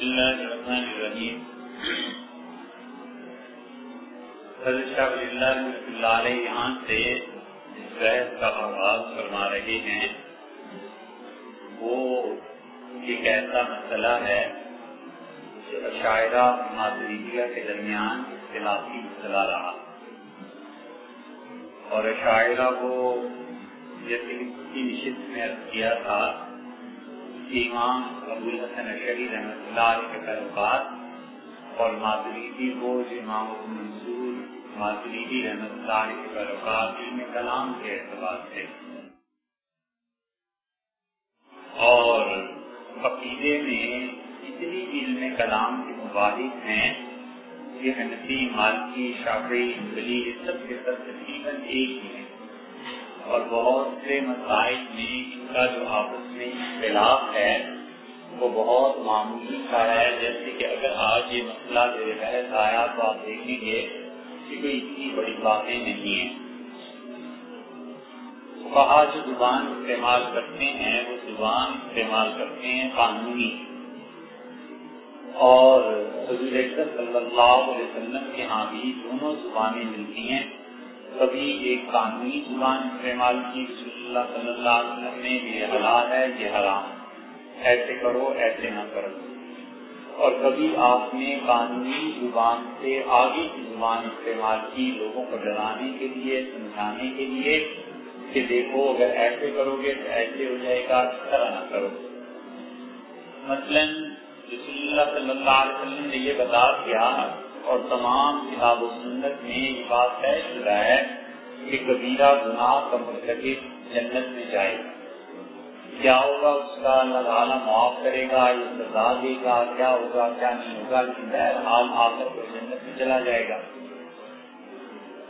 بسم اللہ الرحمن الرحیم حضرت شاہ ولی اللہ رحمۃ اللہ علیہ یہاں سے اس بحث کا آغاز فرما رہے ہیں وہ ایک ایسا مسئلہ ہے جو عشاعرہ ماتریدیہ کے درمیان اختلافی مسئلہ رہا اور عشاعرہ کو جیسے کی نشست میں عرض کیا تھا امام ابو الحسن اشری رحمۃ اللہ علیہ کے پیروکار اور ماتریدی کو امام ابو منصور ماتریدی رحمۃ اللہ علیہ کے پیروکار علم کلام کے اعتبار سے۔ اور عقیدے میں اتنی علم کلام کے مبارک ہیں یہ حنفی، مالکی، شافعی انگلی یہ سب کے سب تقریباً ایک ہی ہیں۔ اور بہت سے مسائل میں ان کا جو آپس میں اختلاف ہے، وہ بہت معمولی سا ہے۔ جیسے کہ اگر آج یہ مسئلہ میرے بحث آیا تو آپ دیکھیں گے کہ کوئی اتنی بڑی باتیں نہیں ہیں۔ کہا جو زبان استعمال کرتے ہیں، وہ زبان استعمال کرتے ہیں قانونی۔ اور حضور صلی اللہ علیہ وسلم کے ہاں بھی دونوں زبانیں ملتی ہیں۔ کبھی ایک قانونی زبان استعمال کی رسول اللہ صلی اللہ علیہ وسلم نے، یہ حلال ہے، یہ حرام ایسے کرو، ایسے نہ کرو۔ اور کبھی آپ نے قانونی زبان سے آگے کی زبان استعمال کی لوگوں کو ڈرانے کے لیے، سمجھانے کے لیے کہ دیکھو، اگر ایسے کرو گے تو ایسے ہو جائے گا، اس طرح نہ کرو۔ مثلا رسول اللہ صلی اللہ علیہ وسلم نے یہ بتا دیا اور تمام کتاب و سنت میں یہ بات طے شدہ ہے کہ کبیرہ گناہ کا مطلب مرتکب جنت میں جائے۔ گا کیا ہوگا اس کا اللہ تعالیٰ معاف کرے گا، یہ سزا دے گا، کیا ہوگا، کیا نہیں ہوگا، لیکن بہرحال آ کر جنت میں چلا جائے گا۔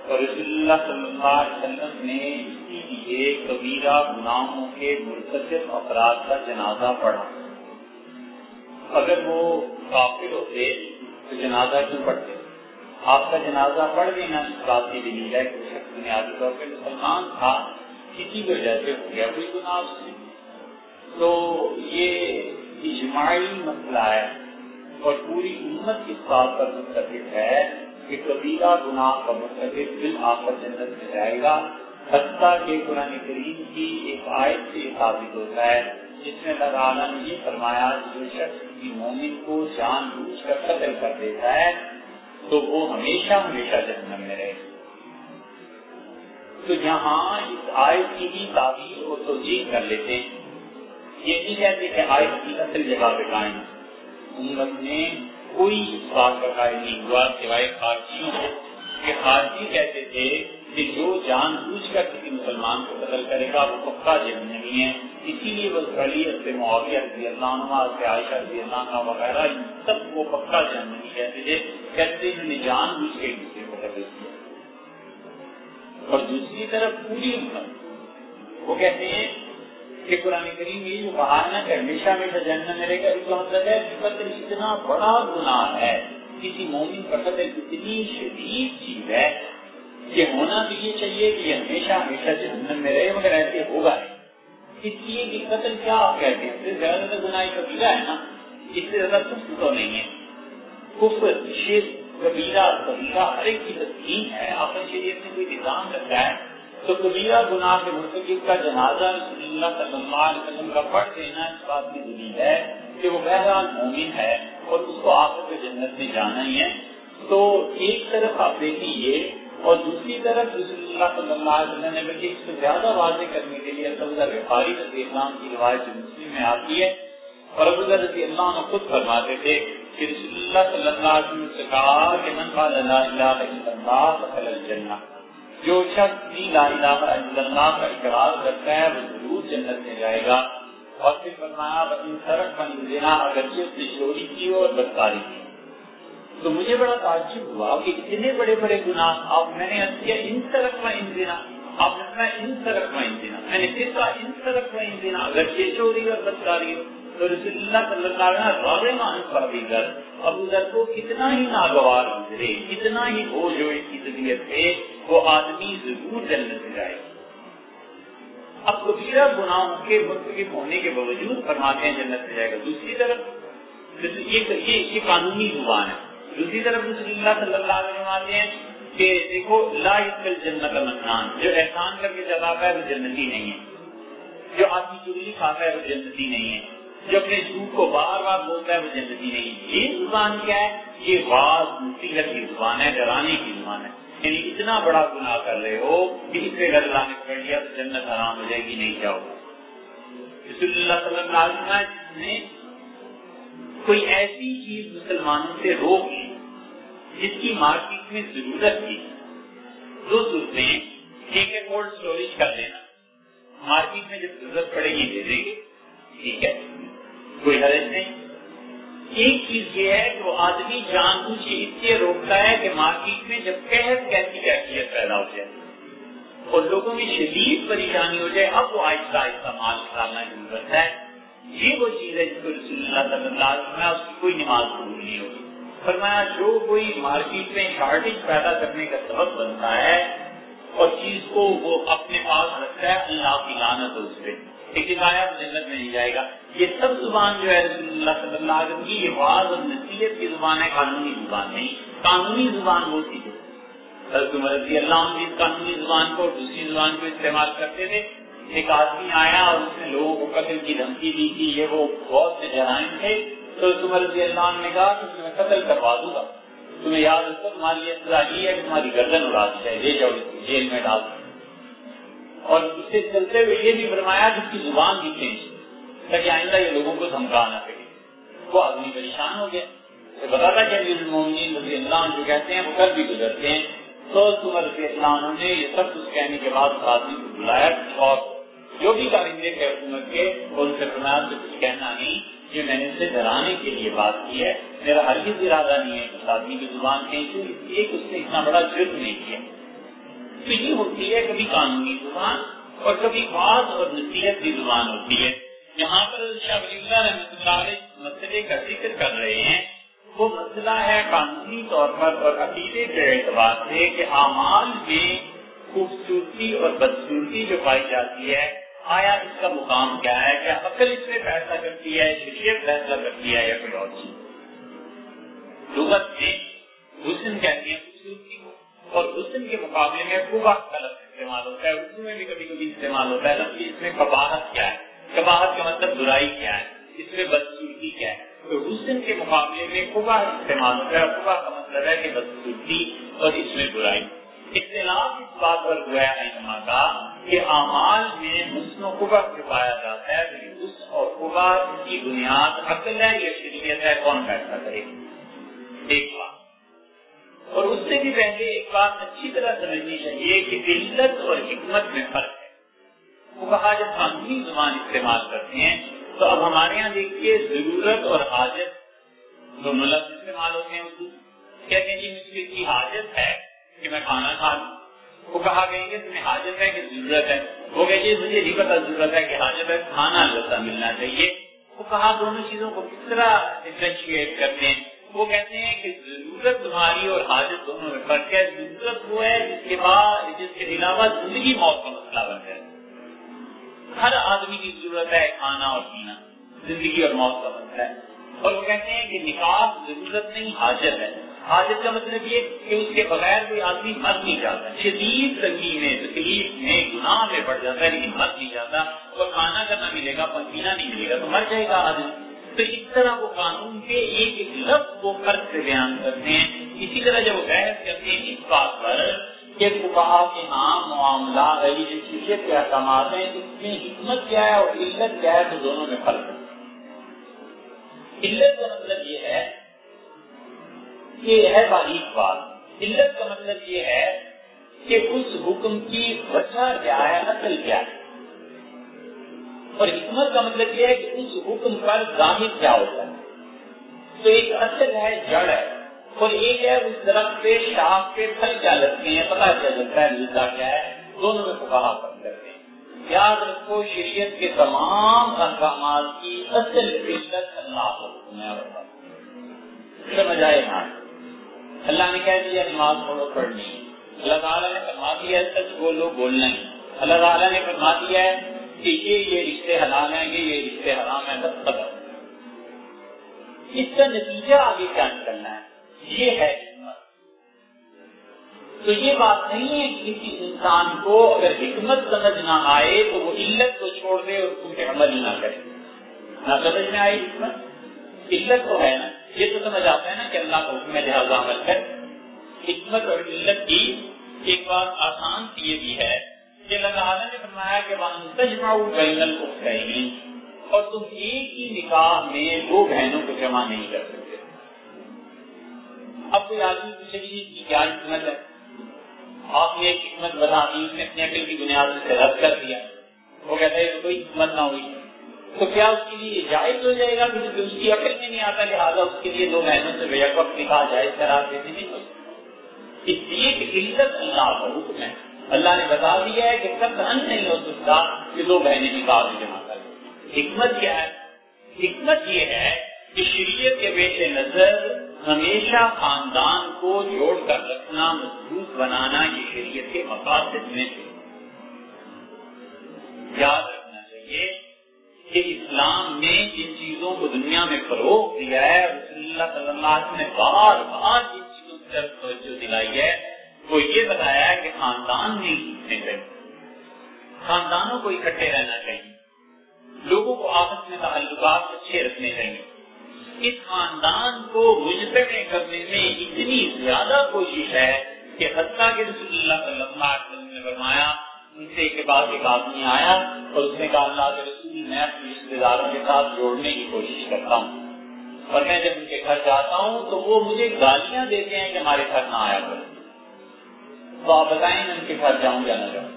اور رسول اللہ صلی اللہ علیہ وسلم نے اسی لیے کبیرہ گناہوں کے مرتکب افراد کا جنازہ پڑھا۔ اگر وہ کافر ہوتے تو جنازہ کیوں پڑھتے آپ کا جنازہ پڑھ دینا اس بات کی دلیل ہے کہ شخص بنیادی طور پہ مسلمان تھا، کسی کی وجہ سے ہو گیا، کوئی گناہ اس نے۔ تو یہ اجماعی مسئلہ ہے اور پوری امت اس بات پر مستقب ہے کہ کبیرہ گناہ کا مرتکب دل آ جنت میں جائے گا۔ حتیٰ کہ قرآن کریم کی ایک آیت سے ثابت ہوتا ہے، جس میں اللہ تعالیٰ نے یہ فرمایا، جو شخص کی مومن کو جان بوجھ کر قتل کر دیتا ہے، تو وہ ہمیشہ ہمیشہ جہنم میں رہے۔ تو یہاں اس آیت کی بھی تعبیر اور توجہ کر لیتے ہیں۔ یہ نہیں کہتے کہ آیت کی اصل جگہ پہ قائم۔ امت میں کوئی اس بات کا قائم نہیں ہوا سوائے خارجیوں کو کہ خارجی کہتے تھے کہ جو جان بوجھ کر کسی مسلمان کو قتل کرے گا، وہ پکا جہنمی ہے اسی لیے وہ علی سے معاویہ رضی اللہ عنہ سے عائشہ رضی اللہ عنہ وغیرہ سب وہ پکا جہنمی کہتے تھے۔ کہتے انہوں نے جان بوجھ کے دوسرے کو قتل کیا۔ اور دوسری طرف پوری امت، وہ کہتے ہیں کہ قرآن کریم یہ جو کہا ہے نا کہ ہمیشہ ہمیشہ جہنم میں رہے گا۔ اس کا مطلب ہے کہ قتل اتنا بڑا گناہ ہے۔ کسی مومن کا قتل اتنی شدید چیز ہے کہ ہونا تو یہ چاہیے کہ یہ ہمیشہ ہمیشہ جہنم میں رہے مگر ایسے ہوگا اس لیے کہ قتل کیا آپ کہتے ہیں؟ اس سے زیادہ تر گناہ کبیرہ ہے نا۔ اس سے زیادہ کفر تو نہیں ہے۔ کفر شیر کبیرہ کبیرہ ہر ایک کی تسلیم ہے۔ آخر شریعت میں کوئی نظام رکھا ہے تو کبیرہ گناہ کے مرتکب کا جنازہ رسول اللہ صلی اللہ علیہ وسلم کا پڑھ دینا اس بات کی دلیل ہے کہ وہ بہرحال مومن ہے اور اس کو آخر کے جنت میں جانا ہی ہے۔ تو ایک طرف آپ دیکھیں یہ اور دوسری طرف رسول اللہ صلی اللہ علیہ وسلم نے بلکہ اس کو زیادہ واضح کرنے کے لیے بخاری رضی اللہ کی روایت جو مسلم میں آتی ہے اور ابو رضی اللہ عنہ خود فرماتے تھے کہ رسول اللہ صلی اللہ علیہ وسلم سے کہا کہ من قال لا الہ الا اللہ دخل الجنہ۔ جو شخص لا الہ الا اللہ کا اقرار کرتا ہے وہ ضرور جنت میں جائے گا۔ اور پھر فرمایا ان سرک بن دینا اگر اس نے چوری کی اور بدکاری کی۔ تو مجھے بڑا تعجب ہوا کہ اتنے بڑے بڑے گناہ آپ میں نے کیا، ان سرک میں ان دینا، آپ نے کہا ان سرک میں ان دینا۔ میں نے پھر کہا، ان سرک میں ان دینا۔ اگر یہ چوری اور بدکاری ہو تو رسول اللہ صلی اللہ علیہ وسلم مان پر بھی کر ابو ذر کو کتنا ہی ناگوار گزرے کتنا ہی بوجھ ہو اس کی طبیعت پہ وہ آدمی ضرور جنت میں جائے۔ اب کبیرہ گناہوں کے مرتکب ہونے کے باوجود فرماتے ہیں جنت میں جائے گا۔ دوسری طرف یہ قانونی زبان ہے۔ دوسری طرف رسول اللہ صلی اللہ علیہ وسلم ہیں کہ دیکھو، لا یقل جنت منان جو احسان کر کے جلاتا ہے وہ جنتی نہیں ہے۔ جو آدمی چگلی کھاتا ہے وہ جنتی نہیں ہے۔ جو اپنے جھوٹ کو بار بار بولتا ہے وہ جنتی نہیں ہے۔ یہ زبان کیا ہے؟ یہ واض مصیبت کی زبان ہے، ڈرانے کی زبان ہے۔ یعنی اتنا بڑا گناہ کر رہے ہو کہ اس پہ اگر اللہ نے پکڑ لیا تو جنت حرام ہو جائے گی، نہیں جاؤ رسول اللہ صلی اللہ علیہ وسلم نے کوئی ایسی چیز مسلمانوں سے روک لی جس کی مارکیٹ میں ضرورت تھی۔ دو صورتیں ایک ہے کولڈ اسٹوریج کر لینا۔ مارکیٹ میں جب ضرورت پڑے گی، دے دیں گے ٹھیک ہے، کوئی حرج نہیں۔ ایک چیز یہ ہے کہ آدمی جان بوجھ کے اس لیے روکتا ہے کہ مارکیٹ میں جب قحط کیسی کیفیت پیدا ہو جائے اور لوگوں میں شدید پریشانی ہو جائے، اب وہ آہستہ آہستہ مال نکالنا ضرورت ہے۔ یہ وہ چیز ہے جس کو رسول اللہ صلی اللہ علیہ وسلم اس کی کوئی نماز قبول نہیں ہوگی فرمایا، جو کوئی مارکیٹ میں شارٹیج پیدا کرنے کا سبب بنتا ہے اور چیز کو وہ اپنے پاس رکھتا ہے، اللہ کی لانت ہو اس پہ۔ لیکن آیا جنت میں نہیں جائے گا۔ یہ سب زبان جو ہے رسول اللہ صلی اللہ علیہ وسلم کی، یہ واض اور نصیحت کی زبان ہے، قانونی زبان نہیں۔ قانونی زبان وہ تھی۔ رضی اللہ عنہ اس قانونی زبان کو دوسری زبان کو استعمال کرتے تھے۔ ایک آدمی آیا اور اس نے لوگوں کو قتل کی دھمکی دی تھی یہ وہ بہت سے جرائم تھے، تو تمہیں رضی اللہ عنہ نے کہا کہ تمہیں قتل کروا دوں گا۔ تمہیں یاد رکھو تمہاری یہ سزا یہ ہے کہ تمہاری گردن اڑا دی جائے، لے جاؤ جیل میں ڈال اور اس سے چلتے ہوئے یہ بھی فرمایا کہ اس کی زبان بھی چینج تاکہ آئندہ یہ لوگوں کو دھمکا نہ سکے وہ آدمی پریشان ہو گیا۔ بتا تھا کہ المومنین رضی اللہ عنہ جو کہتے ہیں وہ کل بھی گزرتے ہیں۔ تو تمہیں رضی اللہ عنہ نے یہ سب کچھ کہنے کے بعد اس آدمی کو بلایا اور جو بھی کارندے تھے حکومت کے ان سے فرمایا سے کچھ کہنا نہیں، یہ میں نے اسے ڈرانے کے لیے بات کی ہے۔ میرا ہر کسی ارادہ نہیں ہے اس آدمی کی زبان کہیں سے اس لیے کہ اس نے اتنا بڑا جرم نہیں کیا۔ تو یہ ہوتی ہے کبھی قانونی زبان اور کبھی بعض اور نصیحت کی زبان ہوتی ہے۔ یہاں پر شاہ ولی اللہ رحمۃ اللہ علیہ مسئلے کا ذکر کر رہے ہیں۔ وہ مسئلہ ہے قانونی طور پر اور عقیدے کے اعتبار سے کہ اعمال میں خوبصورتی اور بدسورتی جو پائی جاتی ہے آیا اس کا مقام کیا ہے؟ کیا عقل اس میں فیصلہ کرتی ہے، شریعت فیصلہ کرتی ہے یا کوئی اور چیز؟ لغت میں حسن کہتے ہیں خوبصورتی کو اور حسن کے مقابلے میں خوبا کا لفظ استعمال ہوتا ہے اردو میں بھی کبھی کبھی استعمال ہوتا ہے، لفظ اس میں قباحت کیا ہے؟ قباحت کا مطلب برائی کیا ہے؟ اس میں بدسورتی کیا ہے؟ تو حسن کے مقابلے میں خوبا استعمال ہوتا ہے خوبا کا مطلب ہے کہ بدسورتی اور اس میں برائی۔ اختلاف اس بات پر ہوا ہے علما کا کہ اعمال میں حسن و قبا سے پایا جاتا ہے کہ حسن اور قبا کی بنیاد عقل ہے یا شریعت ہے، کون فیصلہ کرے ایک بات۔ اور اس سے بھی پہلے ایک بات اچھی طرح سمجھنی چاہیے کہ علت اور حکمت میں فرق ہے۔ وہ کہا جب قانونی زبان استعمال کرتے ہیں، تو اب ہمارے یہاں دیکھیے ضرورت اور حاجت دونوں لفظ استعمال ہوتے ہیں۔ اردو کہتے ہیں جی مجھے کی حاجت ہے میں کھانا کھا لوں۔ وہ کہا گئیں گے تمہیں حاجت ہے کہ ضرورت ہے۔ وہ کہ جی مجھے نہیں پتا ضرورت ہے کہ حاجت ہے، کھانا لذا ملنا چاہیے۔ وہ کہا دونوں چیزوں کو کس طرح ڈفرینشیٹ کرتے ہیں؟ وہ کہتے ہیں کہ ضرورت تمہاری اور حاجت دونوں میں فرق ہے۔ ضرورت وہ ہے جس کے بعد، جس کے علاوہ زندگی موت کا مسئلہ بن جائے۔ ہر آدمی کی ضرورت ہے کھانا اور پینا، زندگی اور موت کا مسئلہ۔ ہے اور وہ کہتے ہیں کہ نکاح ضرورت نہیں، حاجت ہے۔ حاجت کا مطلب یہ کہ اس کے بغیر کوئی آدمی مر نہیں جاتا۔ شدید تنگی میں تکلیف میں گناہ میں پڑ جاتا ہے، لیکن مر نہیں جاتا۔ اور کھانا کرنا ملے گا پینا نہیں ملے گا، تو مر جائے گا آدمی۔ تو اس طرح وہ قانون کے ایک ایک لفظ کو فرق سے بیان کرتے ہیں۔ اسی طرح جب وہ بحث کرتے ہیں اس بات پر کہ کہا کے عام معاملہ شریعت کے احکامات ہیں، اس میں حکمت کیا ہے اور علت کیا ہے، تو دونوں میں فرق ہے۔ علت کا مطلب یہ ہے یہ ہے باریک بات۔ علت کا مطلب یہ ہے کہ اس حکم کی وجہ کیا ہے اصل کیا ہے۔ اور حکمت کا مطلب یہ ہے کہ اس حکم پر ظاہر کیا ہوتا ہے۔ تو ایک اصل ہے، جڑ ہے۔ اور ایک ہے، اس درخت پہ شاخ پہ پھل کیا لگتے ہیں پتا کیا لگتا ہے ملتا کیا ہے؟ دونوں میں کہا پڑ کرتے ہیں۔ یاد رکھو، شریعت کے تمام احکامات کی اصل علت اللہ کو سمجھ آئے نا اللہ نے کہہ دیا، نماز پڑھو، پڑھنی۔ اللہ تعالیٰ نے فرما دیا ہے، سچ بولو، بولنا ہی اللہ تعالیٰ نے فرما دیا ہے کہ یہ یہ رشتے حلال ہیں، یہ یہ رشتے حرام ہیں، بس ختم اس کا نتیجہ آگے کیا نکلنا ہے۔ یہ ہے تو یہ بات نہیں ہے کہ کسی انسان کو اگر حکمت سمجھ نہ آئے تو وہ علت کو چھوڑ دے اور اس کے عمل نہ کرے۔ نہ سمجھ میں آئی حکمت؟ علت تو ہے نا۔ یہ تو سمجھ آتا ہے نا کہ اللہ کا حکم لہٰذا عمل کر۔ حکمت اور علت کی ایک بات آسان سی یہ بھی ہے کہ اللہ تعالیٰ نے فرمایا کہ بین اور تم ایک ہی نکاح میں دو بہنوں کو جمع نہیں کر سکتے۔ اب کوئی آدمی پوچھے گی کہ کیا حکمت ہے؟ آپ نے ایک حکمت بتا دی، اس نے اپنے عقل کی بنیاد سے رد کر دیا۔ وہ کہتا ہے کوئی حکمت نہ ہوئی۔ تو کیا اس کے لیے جائز ہو جائے گا؟ کیونکہ اس کی عقل میں نہیں آتا لہٰذا اس کے لیے دو بہنوں سے بے وقت نکاح جائز کرا دیتے نہیں اس لیے کہ علت اللہ کا حکم ہے۔ اللہ نے بتا دیا ہے کہ سب ان نہیں ہو سکتا کہ دو بہنیں نکاح میں جمع کر حکمت کیا ہے؟ حکمت یہ ہے کہ شریعت کے بیچ نظر ہمیشہ خاندان کو جوڑ کر رکھنا، مضبوط بنانا یہ شریعت کے مقاصد میں سے۔ یاد رکھنا کہ اسلام نے جن چیزوں کو دنیا میں فروغ دیا ہے رسول اللہ صلی اللہ علیہ وسلم نے بار بار جن چیزوں کی طرف توجہ دلائی ہے، وہ یہ بتایا ہے کہ خاندان نہیں ٹوٹنے چاہیے۔ خاندانوں کو اکٹھے رہنا چاہیے۔ لوگوں کو آپس میں تعلقات اچھے رکھنے چاہیے۔ اس خاندان کو مجتمع کرنے میں اتنی زیادہ کوشش ہے کہ حتیٰ کے رسول اللہ صلی اللہ علیہ وسلم نے فرمایا، ان سے کے بعد ایک آدمی آیا اور اس نے کہا، اللہ کے رسول میں اپنے رشتے داروں کے ساتھ جوڑنے کی کوشش کرتا ہوں۔ اور میں جب ان کے گھر جاتا ہوں تو وہ مجھے گالیاں دیتے ہیں کہ ہمارے گھر نہ آیا کرو۔ تو آپ بتائیں میں ان کے گھر جاؤں یا نہ جاؤں؟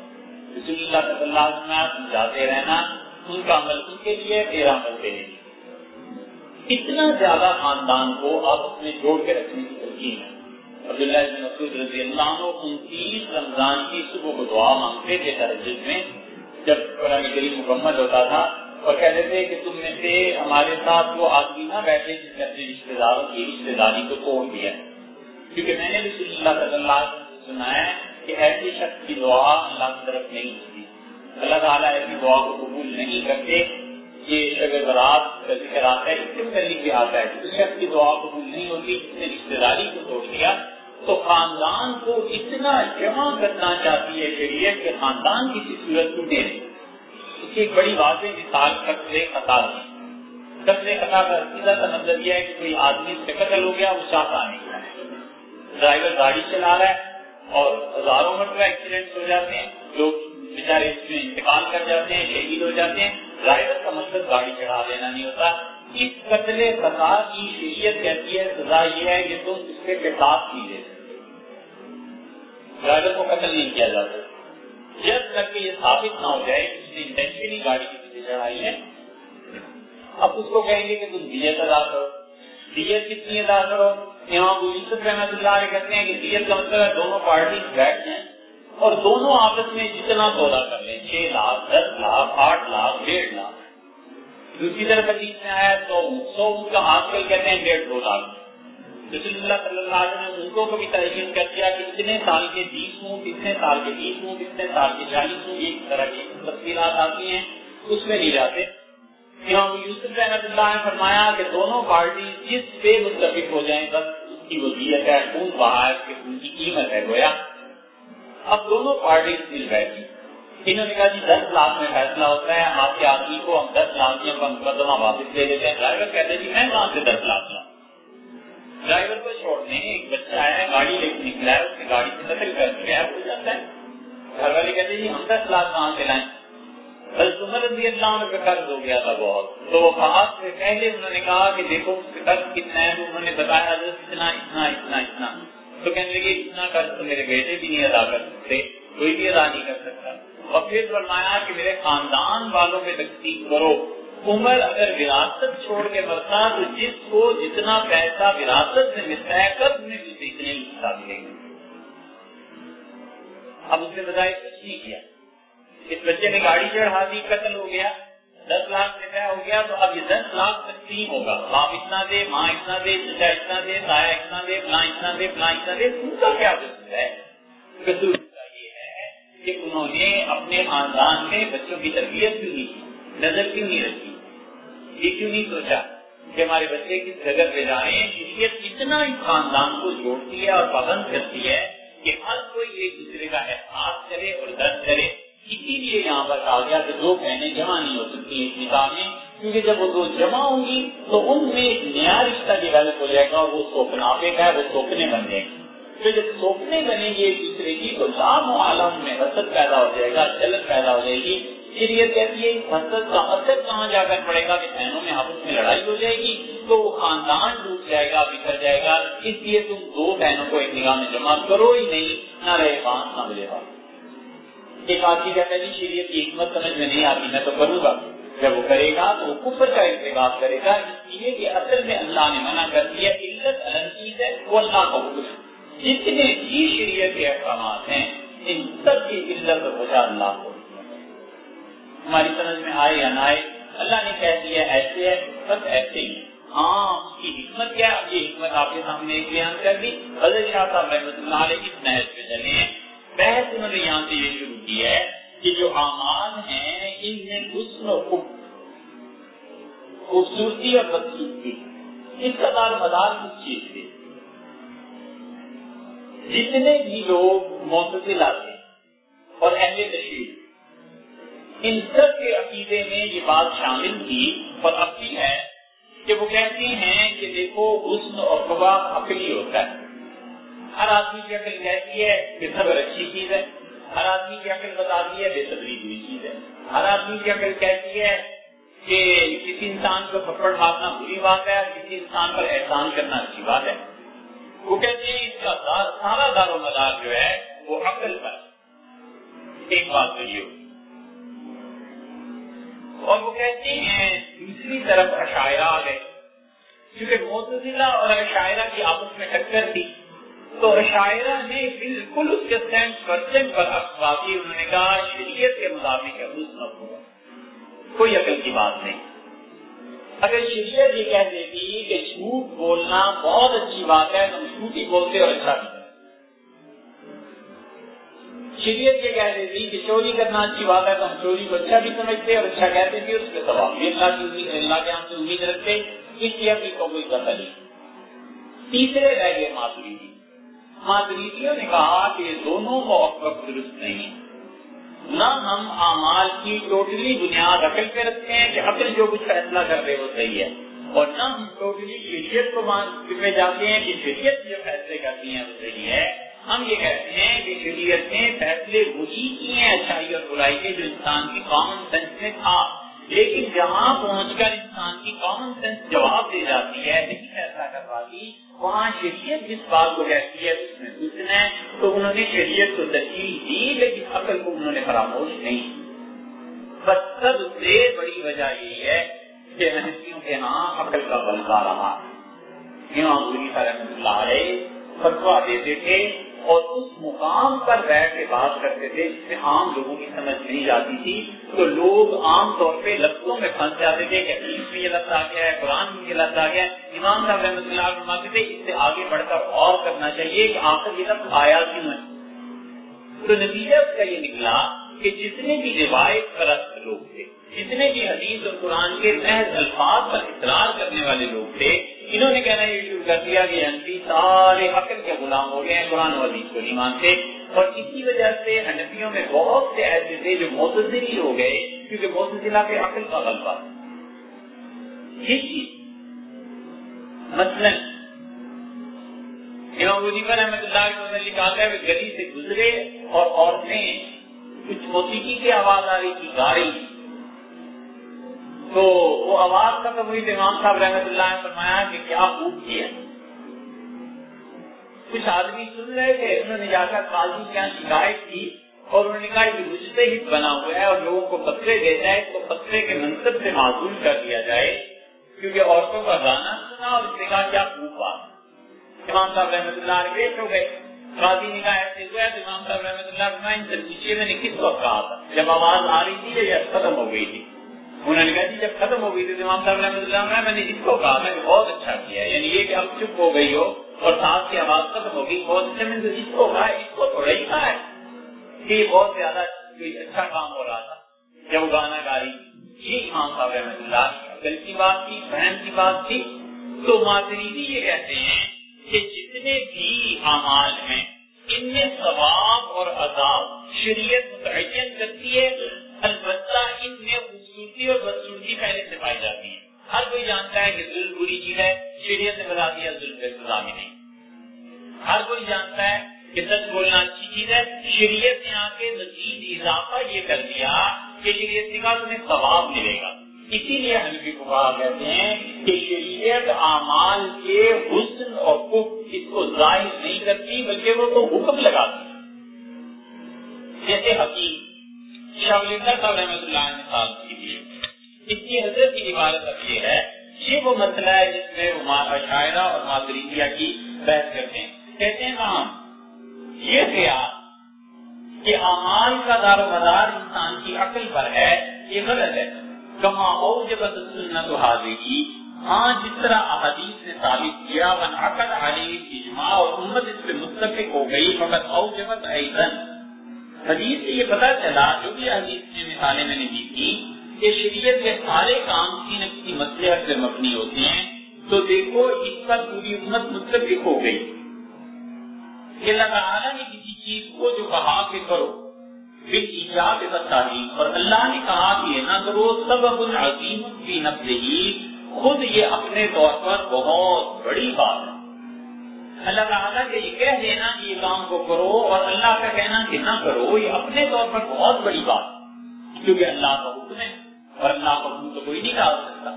رسول اللہ صلی اللہ علیہ وسلم جاتے رہنا ان کا عمل ان کے لیے تیرا عمل تیرے لیے۔ اتنا زیادہ خاندان کو آپس میں جوڑ کے رکھنے کی ترکیب ہے۔ عبداللہ مسعود رضی اللہ عنہ انتیس رمضان کی صبح کو دعا مانگتے تھے ترجد میں۔ جب قرآن کریم مکمل ہوتا تھا اور کہتے تھے کہ تم میں سے ہمارے ساتھ وہ آدمی نہ بیٹھے جس نے اپنے رشتے داروں کی رشتے داری کو توڑ دیا کیونکہ میں نے رسول اللہ صلی اللہ علیہ وسلم سنا ہے کہ ایسی شخص کی دعا اللہ کی طرف نہیں ہوتی۔ اللہ تعالیٰ ایسی دعا کو قبول نہیں کرتے یہ شب برات کا ذکر آتا ہے، اس سے متعلق بھی آتا ہے۔ اس شخص کی دعا قبول نہیں ہوتی جس نے رشتے داری کو توڑ دیا۔ تو خاندان کو اتنا جمع کرنا چاہتی ہے شریعت کہ خاندان کسی صورت ٹوٹے اس کی ایک بڑی واضح مثال قتل خطا کی۔ قتل خطا کا سیدھا کا مطلب یہ ہے کہ کوئی آدمی سے قتل ہو گیا، وہ چاہتا نہیں۔ ڈرائیور گاڑی چلا رہا ہے اور ہزاروں مرتبہ ایکسیڈنٹ ہو جاتے ہیں۔ لوگ بےچارے اس میں انتقال کر جاتے ہیں، شہید ہو جاتے ہیں۔ ڈرائیور کا مطلب گاڑی چڑھا دینا نہیں ہوتا۔ اس قتل خطا کی شریعت کہتی ہے، سزا یہ ہے کہ تم اس کے قصاص کی دے ڈرائیور کو قتل نہیں کیا جاتا۔ جب تک کہ یہ ثابت نہ ہو جائے کہ اس نے انٹینشنلی گاڑی کی پیچھے چڑھائی ہے، اب اس کو کہیں گے کہ تم دیت ادا کرو۔ دیت کتنی ادا کرو؟ امام یوسف رحمت اللہ علیہ کہتے ہیں کہ دیت کا مطلب ہے دونوں پارٹی بیٹھ جائیں اور دونوں آپس میں جتنا سودا کر لیں، چھ لاکھ، دس لاکھ، آٹھ لاکھ، ڈیڑھ لاکھ۔ دوسری طرف حدیث میں آیا تو سو کا آج کل کہتے ہیں ڈیڑھ دو لاکھ۔ رسول اللہ صلی اللہ علیہ وسلم نے ان کو بھی تعین کر دیا کہ اتنے سال کے بیس اونٹ اتنے سال کے بیس اونٹ اتنے سال کے چالیس اونٹ ایک طرح کی تفصیلات آتی ہیں، اس میں نہیں جاتے۔ یوسف رحمت اللہ نے فرمایا کہ دونوں پارٹی جس پہ متفق ہو جائیں، بس اس کی وزیت ہے، خون بہا ہے ان کی قیمت ہے گویا۔ اب دونوں پارٹی مل بیٹھی انہوں نے کہا جی دس لاکھ میں فیصلہ ہوتا ہے آپ کے آدمی کو ہم دس لاکھ میں مقدمہ واپس لے لیتے ہیں۔ ڈرائیور کہتے ہیں جی میں کہاں سے دس لاکھ لاؤں؟ ڈرائیور کو چھوڑنے ایک بچہ آیا، گاڑی لے کے نکلا ہے، اس کی گاڑی سے نقل کر کے ہو جاتا ہے۔ گھر والے کہتے جی ہم دس لاکھ کہاں سے لائیں؟ عمر رضی اللہ عنہ کا قرض ہو گیا تھا بہت۔ تو وہ کہا سے پہلے انہوں نے کہا کہ دیکھو، اس کا قرض کتنا ہے، تو انہوں نے بتایا، حضرت اتنا اتنا اتنا اتنا۔ تو کہنے لگے، اتنا قرض تو میرے بیٹے بھی نہیں ادا کر سکتے، کوئی بھی ادا نہیں کر سکتا۔ اور پھر فرمایا کہ میرے خاندان والوں میں تقسیم کرو۔ عمر اگر وراثت چھوڑ کے مرتا تو جس کو جتنا پیسہ وراثت سے ملتا ہے قرض میں بھی اتنے حصہ ملے گا اب اس نے بتایا کچھ نہیں کیا؟ اس بچے نے گاڑی چڑھا دی، قتل ہو گیا، دس لاکھ روپیہ ہو گیا، تو اب یہ دس لاکھ تقسیم ہوگا؟ باپ اتنا دے، ماں اتنا دے، چچا اتنا دے، تایا اتنا دے، فلاں اتنا دے، فلاں اتنا دے، ان کا کیا قصور ہے؟ قصور یہ ہے کہ انہوں نے اپنے خاندان میں بچوں کی تربیت کیوں نہیں نظر کیوں نہیں رکھی؟ یہ کیوں نہیں سوچا کہ ہمارے بچے کس جگہ پہ جا رہے ہیں شریعت اتنا اس خاندان کو جوڑتی ہے اور پابند کرتی ہے کہ ہر کوئی ایک دوسرے کا احساس کرے اور درد کرے۔ اسی لیے یہاں پر کہا گیا کہ دو بہنیں جمع نہیں ہو سکتی اس نکاح میں، کیونکہ جب وہ دو جمع ہوں گی تو ان میں ایک نیا رشتہ ڈیولپ ہو جائے گا اور وہ سوپناپے کا ہے، وہ سوپنے بن جائیں گے۔ تو جب سوپنے بنیں گے ایک دوسرے کی تو لام و عالم میں حسد پیدا ہو جائے گا جلن پیدا ہو جائے گی۔ شریعت کہتی ہے حسد کا اثر کہاں جا کر پڑے گا؟ کہ بہنوں میں آپس میں لڑائی ہو جائے گی تو وہ خاندان ڈوب جائے گا، بکھر جائے گا۔ اس لیے تم دو بہنوں کو ایک نگاہ میں جمع کرو ہی نہیں، نہ رہے بانس نہ ملے بات۔ ایک آدمی کہتا ہے جی شریعت کی حکمت سمجھ میں نہیں آتی، میں تو کروں گا۔ جب وہ کرے گا تو وہ کفر کا ارتباط کرے گا، اس لیے کہ اصل میں اللہ نے منع کر دیا، علت الگ چیز ہے، وہ اللہ کا حکم ہے۔ جتنے بھی شریعت کے احکامات ہیں، ان سب کی علت وجہ اللہ کو۔ ہماری سمجھ میں آئے یا نہ آئے، اللہ نے کہہ دیا ایسے ہے، بس ایسے ہی۔ ہاں اس کی حکمت کیا؟ ہے یہ حکمت آپ کے سامنے ایک بیان کر دی۔ حضرت شاہ صاحب رحمۃ اللہ علیہ اس نحس پہ چلے ہیں۔ بحث انہوں نے یہاں سے یہ شروع کی ہے کہ جو اعمال ہیں، ان میں حسن و خوب خوبصورتی اور بدسورتی اس کا دار مدار کس چیز سے جتنے بھی لوگ معتدل آتے اور اہل تشریح ان سب کے عقیدے میں یہ بات شامل تھی اور اب بھی ہے کہ وہ کہتے ہیں کہ دیکھو، حسن اور قبا عقلی ہوتا ہے۔ ہر آدمی کی عقل کہتی ہے کہ صبر اچھی چیز ہے۔ ہر آدمی کی عقل بتاتی ہے، بے صبری بری چیز ہے۔ ہر آدمی کی عقل کہتی ہے کہ کسی انسان کو تھپڑ مارنا بری بات ہے کسی انسان پر احسان کرنا اچھی بات ہے۔ وہ کہتے ہیں، اس کا دار سارا دار و مدار جو ہے، وہ عقل پر ایک بات تو یہ ہوگی اور وہ کہتے ہیں، دوسری طرف عشاعرہ آ گئے۔ کیونکہ معتزلہ اور عشاعرہ کی آپس میں ٹکر تھی، تو عشاعرہ نے بالکل اس کے سینٹ پرسینٹ پر افواقی انہوں نے کہا، شریعت کے مطابق ہے نہ ہوگا۔ کوئی عقل کی بات نہیں۔ اگر شریعت یہ کہہ دیتی کہ جھوٹ بولنا بہت اچھی بات ہے تم جھوٹ ہی بولتے اور اچھا بھی شریعت یہ کہہ دیتی کہ چوری کرنا، اچھی بات ہے تو ہم چوری کو اچھا بھی سمجھتے اور اچھا کہتے تھے اس کے سواب بھی اللہ کی اللہ کے ہم سے امید رکھتے اس لیے اپنی کو کوئی قتل نہیں۔ تیسرے رہ گئے ماتریدی۔ ماتریدیوں نے کہا کہ یہ دونوں وقت درست نہیں نہ ہم اعمال کی ٹوٹلی بنیاد عقل پہ رکھتے ہیں کہ عقل جو کچھ فیصلہ کر رہے وہ صحیح ہے، اور نہ ہم ٹوٹلی شریعت کو پہ جاتے ہیں کہ شریعت جو فیصلے کرتی ہیں وہ صحیح ہے۔ ہم یہ کہتے ہیں کہ شریعت نے فیصلے وہی کیے ہیں اچھائی اور برائی کے جو انسان کی کامن سینس میں تھا۔ لیکن جہاں پہنچ کر انسان کی کامن سینس جواب دے جاتی ہے، نہیں فیصلہ کر پاتی، وہاں شریعت جس بات کو کہتی ہے، اس میں سوچنا ہے۔ تو انہوں نے شریعت کو تشکیل دی، لیکن عقل کو انہوں نے فراموش نہیں۔ بس سب سے بڑی وجہ یہی ہے کہ محنتیوں کے ہاں عقل کا بلکہ رہا۔ امام رحمۃ اللہ علیہ فتوا دیتے تھے اور اس مقام پر بیٹھ کے بات کرتے تھے، جس سے عام لوگوں کی سمجھ نہیں جاتی تھی۔ تو لوگ عام طور پہ لفظوں میں پھنس جاتے تھے کہ حدیث میں یہ لفظ آ گیا ہے، قرآن میں یہ لفظ آ گیا ہے۔ امام صاحب رحمۃ اللہ فرماتے تھے، اس سے آگے بڑھ کر اور کرنا چاہیے کہ آخر یہ لفظ آیا کیوں ہے؟ تو نتیجہ اس کا یہ نکلا کہ جتنے بھی روایت پرست لوگ تھے، جتنے بھی حدیث اور قرآن کے محض الفاظ پر اطلاع کرنے والے لوگ تھے انہوں نے کہنا یہ شروع کر دیا کہ ہنفی سارے عقل کے غلام ہو گئے ہیں قرآن و حدیث کو نہیں مانتے اور اسی وجہ سے ہنفیوں میں بہت سے ایسے تھے جو معتزلی ہو گئے، کیونکہ معتزلہ کے عقل کا غلبہ۔ یہ چیز۔ مثلاً، امام وزیفر احمد اللہ کے متعلق آتا ہے کہ گلی سے گزرے اور عورتیں کچھ موسیقی کی آواز آ رہی تھی گا رہی تو وہ آواز ختم ہوئی تو امام صاحب رحمت اللہ نے فرمایا کہ کیا خوب کیا کچھ آدمی سن رہے تھے، انہوں نے جا کر قاضی کے یہاں شکایت کی اور انہوں نے کہا کہ مجھتے ہی بنا ہوا ہے اور لوگوں کو پتھرے دیتا ہے تو پتھرے کے منصب سے معذول کر دیا جائے۔ کیونکہ عورتوں کا گانا سنا اور اس نے کہا کیا خوب بات۔ امام صاحب رحمت اللہ نے پیش ہو گئے۔ قاضی نے کہا ایسے ہوا ہے تو امام صاحب رحمت اللہ ان سے پوچھیے میں نے کس وقت کہا تھا؟ جب آواز آ رہی تھی یا ختم ہو گئی تھی؟ انہوں نے کہا جی جب ختم ہو گئی تھی امام صاحب رحمۃ اللہ میں نے اس کو کہا، میں بہت اچھا کیا یعنی یہ کہ اب چپ ہو گئی ہو اور سانس کی آواز ختم ہو گئی، بہت اچھا میں نے اس کو کہا اس کو تھوڑا ہی کہا ہے۔ کہ یہ بہت زیادہ کوئی اچھا کام ہو رہا تھا۔ جب وہ گانا گا رہی یہ جی امام صاحب رحمۃ اللہ عقل کی بات تھی، بہن کی بات تھی۔ تو ماتریدی یہ کہتے ہیں کہ جتنے بھی اعمال ہیں، ان میں ثواب اور عذاب شریعت متعین کرتی ہے۔ البتہ ان میں خوبصورتی اور بدسورتی پہلے سے پائی جاتی ہے ہر کوئی جانتا ہے کہ ظلم بری چیز ہے، شریعت نے بتا دیا ظلم کا سزا بھی نہیں۔ ہر کوئی جانتا ہے کہ سچ بولنا اچھی چیز ہے، شریعت نے آ کے مزید اضافہ یہ کر دیا کہ شریعت نے کہا تمہیں ثواب ملے گا۔ اسی لیے حنفی فقہا کہتے ہیں کہ شریعت اعمال کے حسن اور کف اس کو ظاہر نہیں کرتی، بلکہ وہ تو حکم لگاتی جیسے حقیق شاہ صاحب رحمۃ اللہ نے اس کی حضرت کی عبارت اب یہ ہے یہ وہ مسئلہ ہے جس میں وہ شاعرہ اور مادریدیا کی بحث کرتے ہیں۔ کہتے ہیں ہم یہ خیال کہ اعمال کا دار و مدار انسان کی عقل پر ہے، یہ غلط ہے۔ کما اور جب سنت حاضری ہاں جس طرح احادیث نے ثابت کیا ون عقل علی اجماع اور امت اس پہ متفق ہو گئی، فقط او جبت ایزن حدیث سے یہ پتا چلا، جو بھی حدیث میں مثالیں میں نے دی تھی کہ شریعت کے سارے کام کی نہ کسی مسئلہ سے مبنی ہوتے ہیں، تو دیکھو اس پر پوری امت متفق ہو گئی۔ کہ اللہ تعالیٰ نے کسی چیز کو جو کہا کہ کرو، پھر ایجاد تعلیم اور اللہ نے کہا کہ نہ کرو، سبب العظیم کی نفل ہی خود یہ اپنے طور پر بہت بڑی بات ہے۔ اللہ تعالیٰ کہ یہ کہہ دینا کہ یہ کام کو کرو، اور اللہ کا کہنا کہ نہ کرو، یہ اپنے طور پر بہت بڑی بات ہے۔ کیونکہ اللہ کا حکم ہے۔ اور اللہ کا حکم تو کوئی نہیں ڈال سکتا۔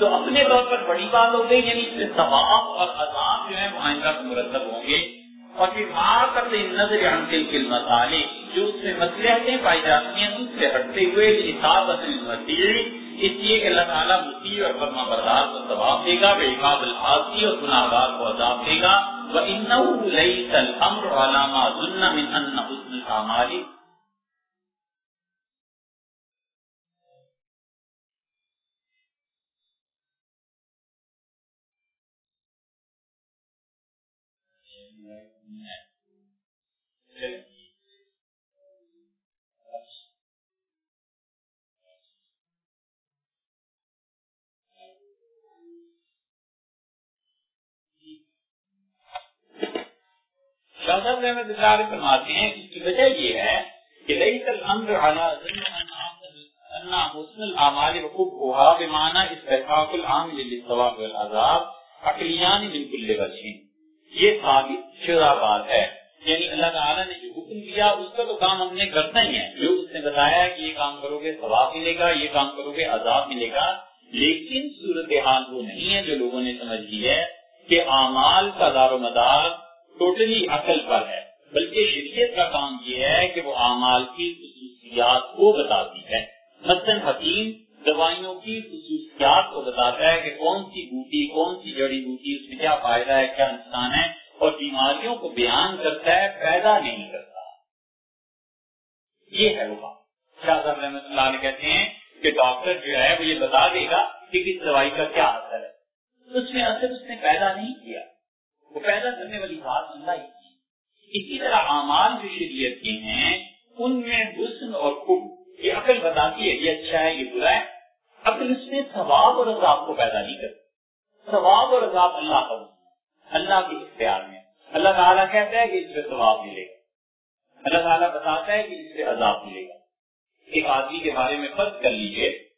تو اپنے طور پر بڑی بات ہو گئی یعنی اس سے ثواب اور عذاب جو ہے وہ آئندہ مرتب ہوں گے۔ اور پھر وہاں مارکت نظر عمل کے مسالے جو اس میں مسلحتیں پائی جاتی ہیں، اس سے ہٹتے ہوئے یعنی حسابت المسیح۔ اس لیے کہ اللہ تعالیٰ مسیح اور فرما بردار کو ثواب دے گا بے حاب الحاظی اور گناہ گار کو عذاب دے گا۔ وہ ان لئی تل امر علامہ ظلم من ان حسن العمال فرماتے ہیں اس کی وجہ یہ ہے کہ لئی تل امر حسن العمال وقوف ہوہا بمعنی استحقاق العام للثواب والعذاب عقلیان من کل وجہ یہ ثابت شدہ بات ہے۔ یعنی اللہ تعالیٰ نے جو حکم دیا، اس کا تو کام ہم نے کرنا ہی ہے۔ جو اس نے بتایا کہ یہ کام کرو گے، ثواب ملے گا، یہ کام کرو گے، عذاب ملے گا۔ لیکن صورتحال وہ نہیں ہے جو لوگوں نے سمجھ لی ہے کہ اعمال کا دار و مدار ٹوٹلی عقل پر ہے۔ بلکہ شریعت کا کام یہ ہے کہ وہ اعمال کی خصوصیات کو بتاتی ہے۔ مثلاً حکیم دوائیوں کی خصوصیات کو بتاتا ہے کہ کون سی بوٹی، کون سی جڑی بوٹی، اس میں کیا فائدہ ہے، کیا نقصان ہے اور بیماریوں کو بیان کرتا ہے، پیدا نہیں کرتا۔ یہ ہے وہ شاہ صاحب رحمۃ اللہ علیہ کہتے ہیں کہ ڈاکٹر جو ہے وہ یہ بتا دے گا کہ کس دوائی کا کیا اثر ہے۔ اس میں اثر اس نے پیدا نہیں کیا۔ وہ پیدا کرنے والی بات اللہ ہی کی۔ اسی طرح اعمال جو شریعت کے ہیں، ان میں حسن اور خوب، یہ عقل بتاتی ہے، یہ اچھا ہے، یہ برا ہے۔ عقل اس میں ثواب اور عذاب کو پیدا نہیں کرتا ثواب اور عذاب اللہ کا اللہ کے اختیار میں۔ اللہ تعالیٰ کہتا ہے کہ اس سے ثواب ملے گا۔ اللہ تعالیٰ بتاتا ہے کہ اس سے عذاب ملے گا۔ ایک آدمی کے بارے میں فرض کر لیجیے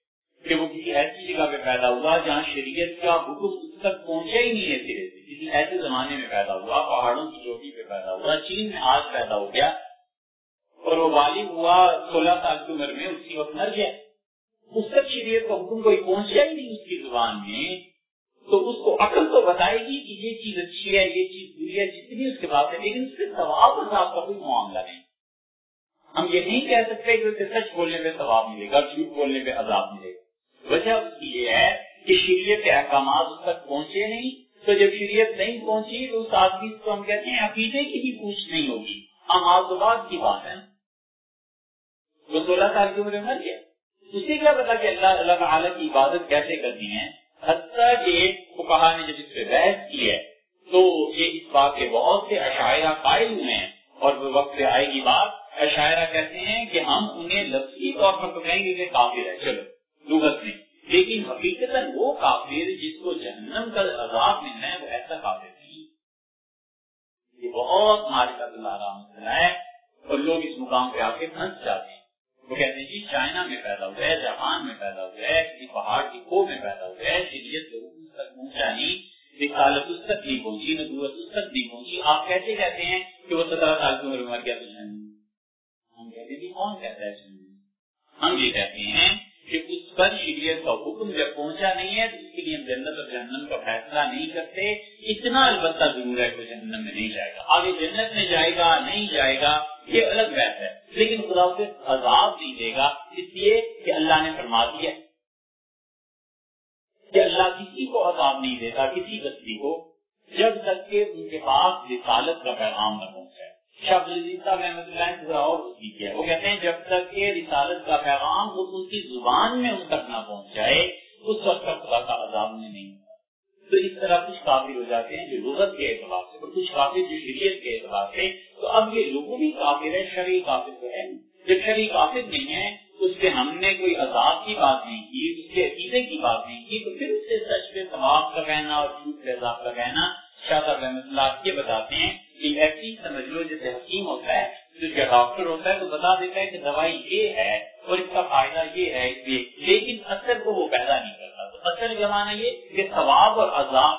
کہ وہ کسی ایسی جگہ پہ پیدا ہوا جہاں شریعت کا حکم اس تک پہنچا ہی نہیں ہے سرے سے۔ کسی ایسے زمانے میں پیدا ہوا، پہاڑوں کی چوٹی پہ پیدا ہوا، چین میں آج پیدا ہو گیا اور وہ والد ہوا، سولہ سال کی عمر میں اس کی وقت مر گیا۔ اس تک شریعت کا حکم کوئی پہنچا ہی نہیں اس کی زبان میں، تو اس کو عقل تو بتائے گی کہ یہ چیز اچھی ہے، یہ چیز بری ہے، جتنی اس کے پاس ہے، لیکن اس سے ثواب اور کا کوئی معاملہ نہیں۔ ہم یہ نہیں کہہ سکتے کہ اسے سچ بولنے پہ ثواب ملے گا، جھوٹ بولنے پہ عذاب ملے گا۔ وجہ اس کی یہ ہے کہ شریعت کے احکامات اس تک پہنچے نہیں، تو جب شریعت نہیں پہنچی تو اس آدمی کو ہم کہتے ہیں عقیدے کی بھی پوچھ نہیں ہوگی۔ آماد کی بات ہے۔ وہ سولہ سال کی عمر مر گیا۔ اسی کیا پتا کہ اللہ اللہ تعالیٰ کی عبادت کیسے کرنی ہے حتیٰ کہ کہا نے جب اس پہ بحث کی ہے، تو یہ اس بات کے بہت سے عشاعرہ قائل ہوئے ہیں۔ اور وہ وقت آئے گی بات عشاعرہ کہتے ہیں کہ ہم انہیں لفظی طور پر تو کہیں گے کہ کافر ہے۔ چلو، لغت میں۔ لیکن حقیقت عذاب میں ہے، وہ ایسا کافر نہیں۔ یہ بہت مارکا دلارا مسئلہ ہے اور لوگ اس مقام پہ آ کے پھنس جاتے ہیں۔ وہ کہتے ہیں جی چائنا میں پیدا ہوا ہے، جاپان میں پیدا ہوا ہے، کسی پہاڑ کی کو میں پیدا ہوا ہے، شریعت لوگوں اس تک پہنچا نہیں رسالت اس تک نہیں پہنچی، نبوت اس تک نہیں پہنچی، آپ کیسے کہتے ہیں کہ وہ سترہ سال کی عمر میں مر گیا تو ہم کہتے ہیں جی کون کہتا ہے ہم یہ کہتے ہیں کہ اس پر شریعت کا حکم جب پہنچا نہیں ہے تو اس کے لیے ہم جنت اور جہنم کا فیصلہ نہیں کرتے، اتنا البتہ ضرور ہے کہ جہنم میں نہیں جائے گا۔ آگے جنت میں جائے گا، نہیں جائے گا، یہ الگ بحث ہے۔ لیکن خدا اسے عذاب نہیں دے گا، اس لیے کہ اللہ نے فرما دیا۔ کہ اللہ کسی کو عذاب نہیں دیتا، کسی بستی کو، جب تک کہ ان کے پاس رسالت کا پیغام نہ پہنچائے شب صاحب احمد اللہ اور کیا۔ وہ کہتے ہیں، جب تک کہ رسالت کا پیغام وہ ان کی زبان میں ان تک نہ پہنچ جائے اس وقت تک خدا کا عذاب میں نہیں ہوتا۔ تو اس طرح کچھ کافی ہو جاتے ہیں جو لغت کے اعتبار سے، اور کچھ کافی جو شریعت کے اعتبار سے، تو اب یہ لوگوں بھی کافر ہے شرعی کافر جب شرعی کافر نہیں ہے، اس پہ ہم نے کوئی عذاب کی بات نہیں کی، اس کے عقیدے کی بات نہیں کی، تو پھر اس سے سچ پہ ثواب کا کہنا اور جھوٹ پہ عذاب کا کہنا شاہ صاحب رحمۃ اللہ یہ بتاتے ہیں کہ ایسی سمجھ لو جیسے حکیم ہوتا ہے، جو ڈاکٹر ہوتا ہے، تو بتا دیتا ہے کہ دوائی یہ ہے اور اس کا فائدہ یہ ہے لیکن اثر کو وہ پیدا نہیں کرتا۔ تو اثر زمانہ یہ کہ ثواب اور عذاب